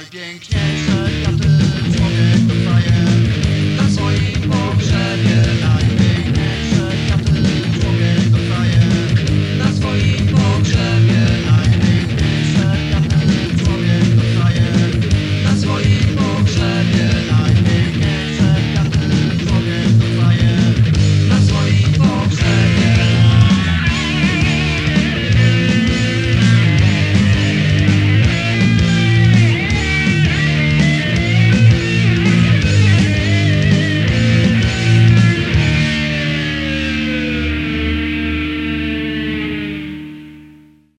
I didn't care.